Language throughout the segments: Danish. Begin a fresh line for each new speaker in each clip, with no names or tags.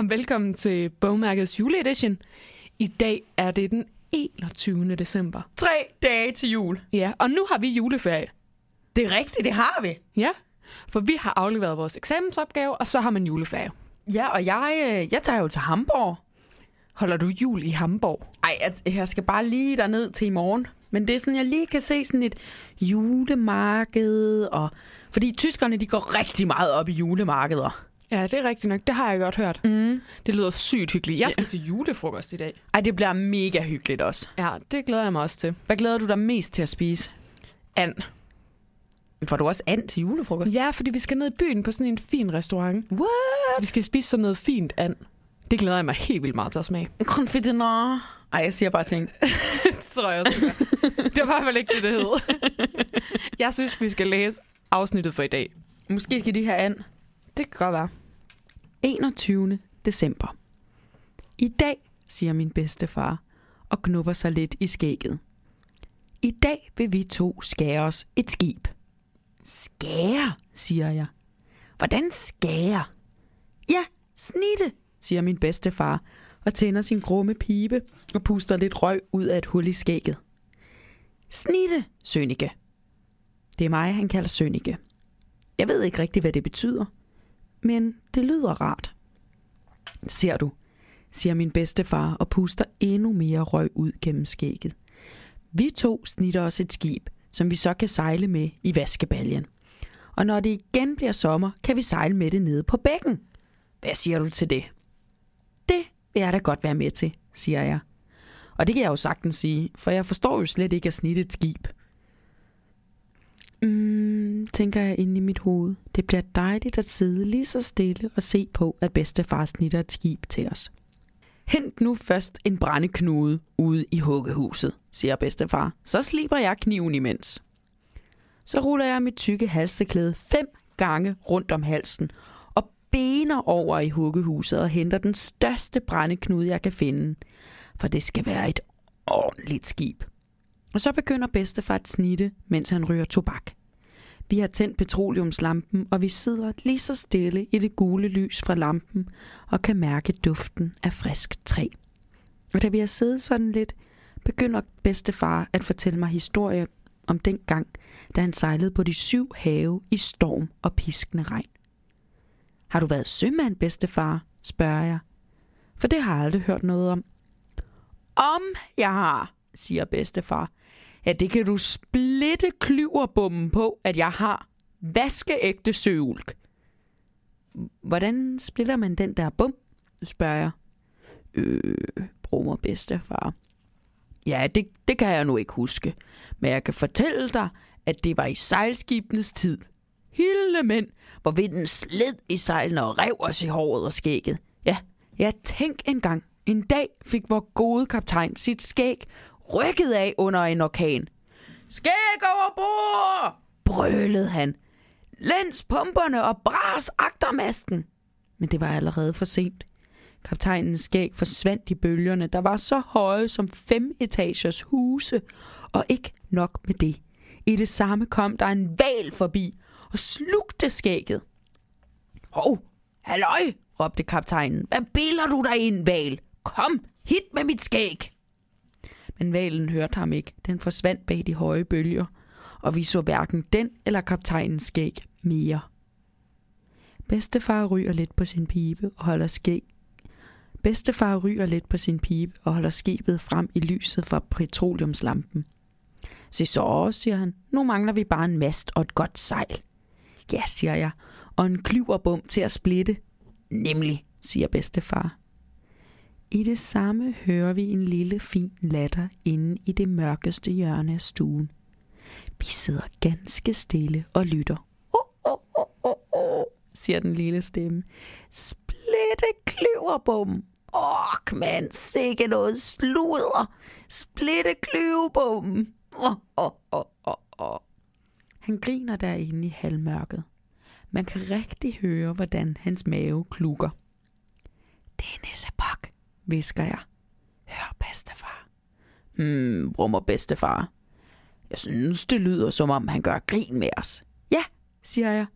og velkommen til Bogmærkets juleedition. I dag er det den 21. december.
Tre dage til jul.
Ja, og nu har vi juleferie.
Det er rigtigt, det har vi.
Ja, for vi har afleveret vores eksamensopgave, og så har man juleferie.
Ja, og jeg, øh, jeg tager jo til Hamburg.
Holder du jul i Hamburg?
Ej, jeg, jeg skal bare lige derned til i morgen. Men det er sådan, jeg lige kan se sådan et julemarked. Og... Fordi tyskerne, de går rigtig meget op i julemarkeder.
Ja, det er rigtigt nok. Det har jeg godt hørt.
Mm.
Det lyder sygt hyggeligt. Jeg skal til julefrokost i dag.
Ej, det bliver mega hyggeligt også.
Ja, det glæder jeg mig også til.
Hvad glæder du dig mest til at spise?
And.
Får du også and til julefrokost?
Ja, fordi vi skal ned i byen på sådan en fin restaurant.
What?
Vi skal spise sådan noget fint and. Det glæder jeg mig helt vildt meget til at smage.
Confident. Ej, jeg siger bare ting.
det tror jeg også. Det var i hvert fald ikke det, det hed. Jeg synes, vi skal læse afsnittet for i dag.
Måske skal de have and.
Det kan godt være.
21. december. I dag, siger min bedstefar, og knupper sig lidt i skægget. I dag vil vi to skære os et skib. Skære, siger jeg. Hvordan skære? Ja, snitte, siger min bedstefar, og tænder sin grumme pibe og puster lidt røg ud af et hul i skægget. Snitte, Sønnike. Det er mig, han kalder Sønnike. Jeg ved ikke rigtig, hvad det betyder, men det lyder rart. Ser du, siger min bedstefar og puster endnu mere røg ud gennem skægget. Vi to snitter os et skib, som vi så kan sejle med i vaskebaljen. Og når det igen bliver sommer, kan vi sejle med det nede på bækken. Hvad siger du til det? Det vil jeg da godt være med til, siger jeg. Og det kan jeg jo sagtens sige, for jeg forstår jo slet ikke at snitte et skib. Mm, tænker jeg inde i mit hoved. Det bliver dejligt at sidde lige så stille og se på, at bedstefar snitter et skib til os. Hent nu først en brændeknude ude i huggehuset, siger bedstefar. Så sliber jeg kniven imens. Så ruller jeg mit tykke halseklæde fem gange rundt om halsen og bener over i huggehuset og henter den største brændeknude, jeg kan finde. For det skal være et ordentligt skib. Og så begynder bedstefar at snitte, mens han ryger tobak. Vi har tændt petroleumslampen, og vi sidder lige så stille i det gule lys fra lampen og kan mærke duften af frisk træ. Og da vi har siddet sådan lidt, begynder bedstefar at fortælle mig historie om den gang, da han sejlede på de syv have i storm og piskende regn. Har du været sømand, bedstefar? spørger jeg. For det har jeg aldrig hørt noget om. Om jeg har, siger bedstefar. Ja, det kan du splitte klyverbommen på, at jeg har vaskeægte søulk. Hvordan splitter man den der bum, spørger jeg. Øh, brummer bedstefar. Ja, det, det kan jeg nu ikke huske. Men jeg kan fortælle dig, at det var i sejlskibenes tid. Hilde mænd, hvor vinden sled i sejlene og rev os i håret og skægget. Ja, jeg tænk engang. En dag fik vor gode kaptajn sit skæg rykket af under en orkan. Skæg over bord! brølede han. Læns pumperne og bras agtermasten. Men det var allerede for sent. Kaptajnens skæg forsvandt i bølgerne, der var så høje som fem etagers huse. Og ikke nok med det. I det samme kom der en val forbi og slugte skægget. Hov, halløj, råbte kaptajnen. Hvad biller du dig ind, val? Kom, hit med mit skæg! Men valen hørte ham ikke. Den forsvandt bag de høje bølger, og vi så hverken den eller kaptajnens skæg mere. Bedstefar ryger lidt på sin pibe og holder skæg. Bedstefar ryger lidt på sin pibe og holder skibet frem i lyset fra petroleumslampen. Se så, siger han. Nu mangler vi bare en mast og et godt sejl. Ja, siger jeg, og en klyverbom til at splitte. Nemlig, siger bedstefar. I det samme hører vi en lille fin latter inde i det mørkeste hjørne af stuen. Vi sidder ganske stille og lytter. Oh, oh, oh, oh, oh, siger den lille stemme. Splitte kløverbom. Åh, mand, sikke noget sludder. Splitte kløverbom. Oh, oh, oh, oh, oh. Han griner derinde i halvmørket. Man kan rigtig høre, hvordan hans mave klukker. Det er visker jeg. Hør, bedstefar. Hmm, brummer bedstefar. Jeg synes, det lyder som om, han gør grin med os. Ja, siger jeg.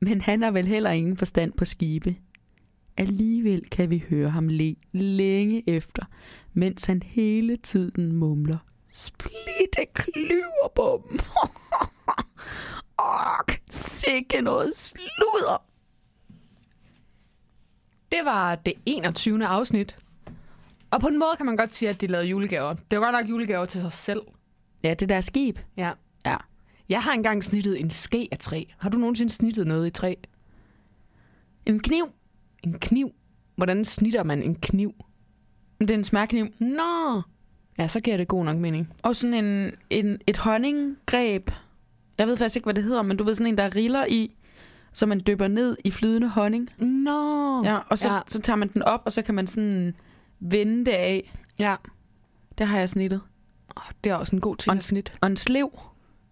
Men han har vel heller ingen forstand på skibe. alligevel kan vi høre ham le længe efter, mens han hele tiden mumler. Splitte klyverbom. Åh, sikke noget sludder.
Det var det 21. afsnit. Og på en måde kan man godt sige, at de lavede julegaver. Det var godt nok julegaver til sig selv.
Ja, det der skib.
Ja.
Ja.
Jeg har engang snittet en ske af træ. Har du nogensinde snittet noget i træ?
En kniv.
En kniv? Hvordan snitter man en kniv?
Det er en smærkniv.
Nå. Ja, så giver det god nok mening.
Og sådan en, en, et honninggreb. Jeg ved faktisk ikke, hvad det hedder, men du ved sådan en, der riller i, så man dypper ned i flydende honning.
Nå.
Ja, og så,
Ja.
så tager man den op, og så kan man sådan vende det af.
ja.
Det har jeg snittet.
Oh, det er også en god ting
Og en-
at snit.
Og en slev.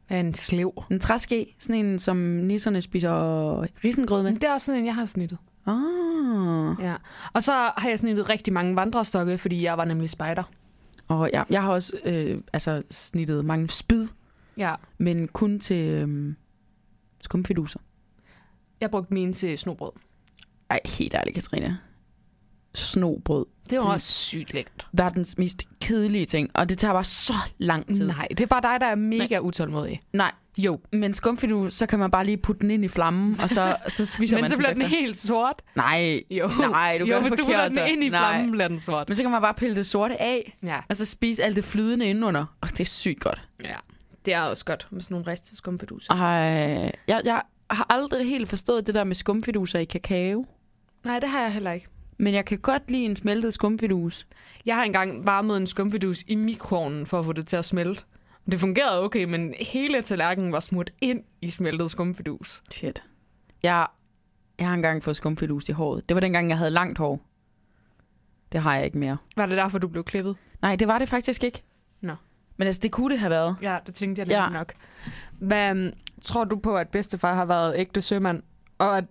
Af en slev.
En træske. Sådan en, som nisserne spiser risengrød med.
Det er også sådan en, jeg har snittet.
Ah.
Ja. Og så har jeg snittet rigtig mange vandrestokke, fordi jeg var nemlig spejder.
Og jeg, jeg har også øh, altså snittet mange spyd,
Ja.
men kun til øh, skumfiduser.
Jeg brugte mine til snobrød.
Ej, helt ærligt, Katrine. Snobrød.
Det var også sygt lækkert.
Verdens mest kedelige ting, og det tager bare så lang tid.
Nej, det er bare dig, der er mega utålmodig.
Nej,
Jo.
men skumfidus, så kan man bare lige putte den ind i flammen, og så, så spiser
Men
man
så bliver den
bagefter.
helt sort.
Nej,
Jo.
Nej, du
jo,
gør det
hvis du putter den
så.
ind i
Nej.
flammen, bliver den sort.
men så kan man bare pille det sorte af,
Ja.
og så spise alt det flydende indenunder. Og det er sygt godt.
ja. Det er også godt med sådan nogle ristede skumfidus.
Ej, jeg, jeg har aldrig helt forstået det der med skumfiduser i kakao.
Nej, det har jeg heller ikke.
Men jeg kan godt lide en smeltet skumfidus.
Jeg har engang varmet en skumfidus i mikroovnen for at få det til at smelte. Det fungerede okay, men hele tallerkenen var smurt ind i smeltet skumfidus.
Shit. Jeg, jeg har engang fået skumfidus i håret. Det var dengang, jeg havde langt hår. Det har jeg ikke mere.
Var det derfor, du blev klippet?
Nej, det var det faktisk ikke.
Nå.
Men altså, det kunne det have været.
Ja, det tænkte jeg
Ja.
nok. Hvad um, tror du på, at bedstefar har været ægte sømand, og at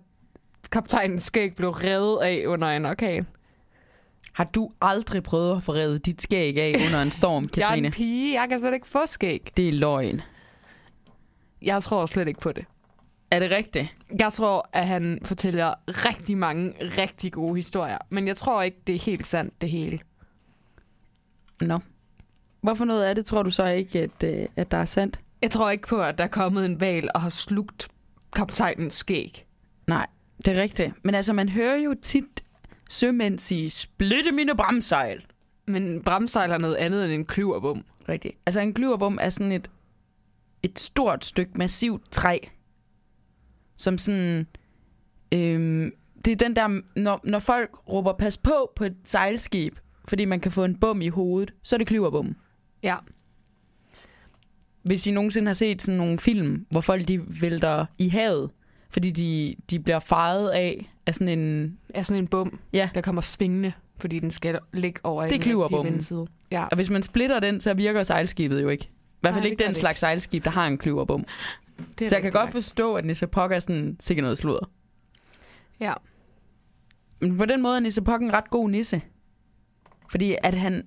kaptajnens skæg blev revet af under en orkan?
Har du aldrig prøvet at få revet dit skæg af under en storm,
Jeg er
Katrine?
en pige, jeg kan slet ikke få skæg.
Det er løgn.
Jeg tror slet ikke på det.
Er det rigtigt?
Jeg tror, at han fortæller rigtig mange rigtig gode historier, men jeg tror ikke, det er helt sandt, det hele.
Nå. Hvorfor noget af det tror du så ikke, at, øh, at der er sandt?
Jeg tror ikke på, at der er kommet en val og har slugt kaptajnens skæg.
Nej, det er rigtigt. Men altså, man hører jo tit sømænd sige, splitte mine bremsejl.
Men bremsejl er noget andet end en klyverbom.
Rigtigt. Altså, en glyverbom er sådan et, et stort stykke massivt træ, som sådan... Øhm, det er den der, når, når folk råber, pas på på et sejlskib, fordi man kan få en bum i hovedet, så er det klyverbommen.
Ja.
Hvis I nogensinde har set sådan nogle film, hvor folk de vælter i havet, fordi de, de bliver faret af af sådan en...
Er sådan en bum,
Ja.
der kommer svingende, fordi den skal ligge over i
Det
den rigtige
klyverbommen.
vindside. Ja.
Og hvis man splitter den, så virker sejlskibet jo ikke. I hvert fald
Nej,
ikke den slags sejlskib, der har en klyverbom.
Det er
Så jeg kan godt forstå, at Nisse Pock er sådan sikkert noget sludder.
Ja.
Men på den måde er Nisse Pock en ret god nisse. Fordi at han,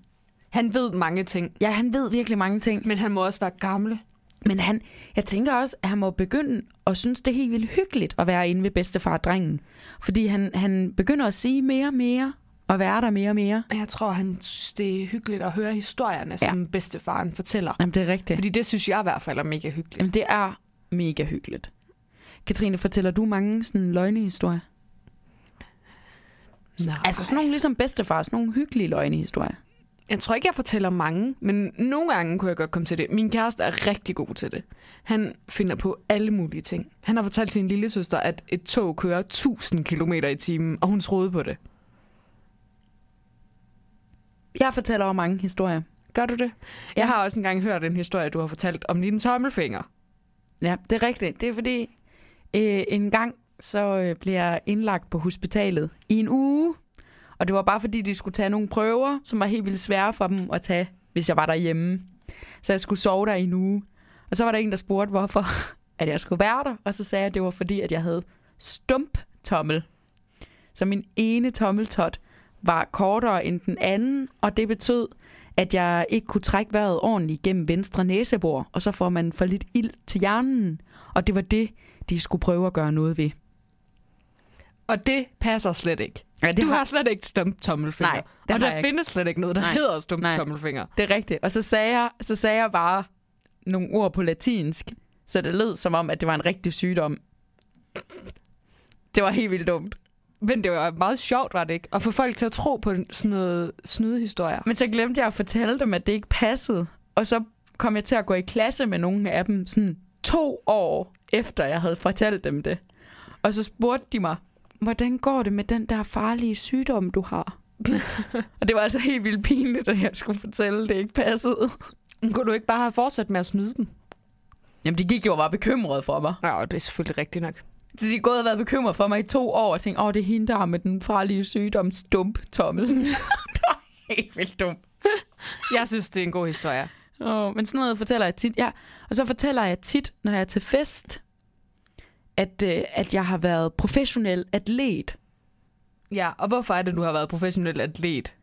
Han ved mange ting,
ja, han ved virkelig mange ting.
men han må også være gammel.
Men han, jeg tænker også, at han må begynde at synes, det er helt vildt hyggeligt at være inde ved bedstefar drengen. Fordi han, han begynder at sige mere og mere, og være der mere og mere.
Jeg tror, han synes, det er hyggeligt at høre historierne, som bedstefaren fortæller.
Jamen, det er rigtigt.
Fordi det synes jeg i hvert fald er mega hyggeligt.
Jamen, det er mega hyggeligt. Katrine, fortæller du mange sådan løgnehistorier?
Nej.
Altså sådan nogle ligesom bedstefar, sådan nogle hyggelige løgnehistorier.
Jeg tror ikke, jeg fortæller mange, men nogle gange kunne jeg godt komme til det. Min kæreste er rigtig god til det. Han finder på alle mulige ting. Han har fortalt sin lille søster, at et tog kører 1000 km i timen, og hun troede på det.
Jeg fortæller over mange historier.
Gør du det? Jeg har også engang hørt en historie, du har fortalt om dine tommelfinger.
Ja, det er rigtigt. Det er fordi, øh, en gang så øh, blev jeg indlagt på hospitalet i en uge. Og det var bare fordi, de skulle tage nogle prøver, som var helt vildt svære for dem at tage, hvis jeg var derhjemme. Så jeg skulle sove der i en uge. Og så var der en, der spurgte, hvorfor at jeg skulle være der. Og så sagde jeg, at det var fordi, at jeg havde stump tommel. Så min ene tommeltot var kortere end den anden, og det betød, at jeg ikke kunne trække vejret ordentligt gennem venstre næsebor, og så får man for lidt ild til hjernen. Og det var det, de skulle prøve at gøre noget ved.
Og det passer slet ikke.
Ja,
Du har slet ikke stump tommelfinger.
Nej, det
og
har
der
ikke.
findes slet ikke noget, der
Nej.
hedder stump
Nej.
tommelfinger.
Det er rigtigt. Og så sagde, jeg, så sagde jeg bare nogle ord på latinsk, så det lød som om, at det var en rigtig sygdom. Det var helt vildt dumt.
Men det var meget sjovt, var det ikke? At få folk til at tro på sådan noget snydehistorier.
Men så glemte jeg at fortælle dem, at det ikke passede. Og så kom jeg til at gå i klasse med nogle af dem sådan to år efter, jeg havde fortalt dem det. Og så spurgte de mig, hvordan går det med den der farlige sygdom, du har? og det var altså helt vildt pinligt, at jeg skulle fortælle, at det ikke passede.
Kunne du ikke bare have fortsat med at snyde dem?
Jamen, de gik jo og var bekymrede for mig.
Ja, det er selvfølgelig rigtigt nok.
Så de er gået og været bekymret for mig i to år og tænkt, åh, det er hende, der har med den farlige sygdom stump tommel. det var helt vildt dumt.
Jeg synes, det er en god historie.
Oh, men sådan noget fortæller jeg tit. Ja. Og så fortæller jeg tit, når jeg er til fest, at, øh, at jeg har været professionel atlet.
Ja, og hvorfor er det, du har været professionel atlet?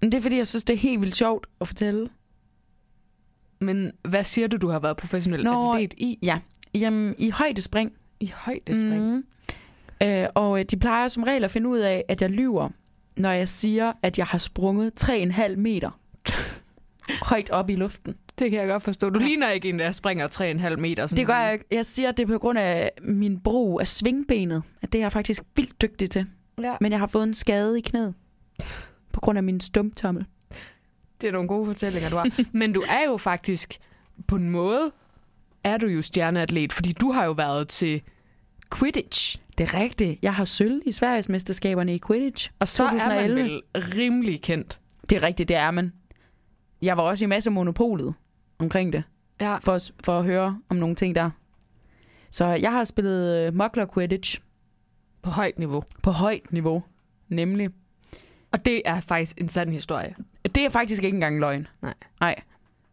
Men det er fordi, jeg synes, det er helt vildt sjovt at fortælle.
Men hvad siger du, du har været professionel
Nå,
atlet i?
Ja. Jamen, i højdespring.
I højdespring. Mm.
Mm. Øh, og øh, de plejer som regel at finde ud af, at jeg lyver, når jeg siger, at jeg har sprunget 3,5 meter højt op i luften.
Det kan jeg godt forstå. Du ligner ikke en, der springer 3,5 meter. Sådan
Det gør jeg ikke. Jeg siger, at det er på grund af min brug af svingbenet, at det er jeg faktisk vildt dygtig til.
Ja,
Men jeg har fået en skade i knæet på grund af min stumptommel.
det er nogle gode fortællinger, du har. Men du er jo faktisk, på en måde, er du jo stjerneatlet, fordi du har jo været til Quidditch.
Det er rigtigt. Jeg har sølv i Sveriges mesterskaberne i Quidditch.
Og så 2011. er man
2011.
vel rimelig kendt.
Det er rigtigt, det er man. Jeg var også i masse monopolet omkring det,
Ja.
for, at- for at høre om nogle ting der. Så jeg har spillet uh, Muggler Quidditch
På højt niveau.
på højt niveau, nemlig.
Og det er faktisk en sand historie.
Det er faktisk ikke engang løgn.
Nej.
Nej.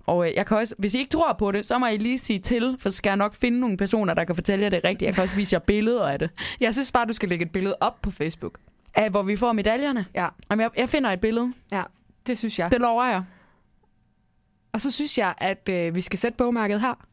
Og øh, jeg kan også, hvis I ikke tror på det, så må I lige sige til, for så skal jeg nok finde nogle personer, der kan fortælle jer det rigtigt. Jeg kan også vise jer billeder af det.
Jeg synes bare, du skal lægge et billede op på Facebook.
Af, hvor vi får medaljerne.
Ja.
Jamen, jeg, jeg finder et billede.
Det synes jeg.
Det lover jeg.
Og så synes jeg, at øh, vi skal sætte bogmærket her.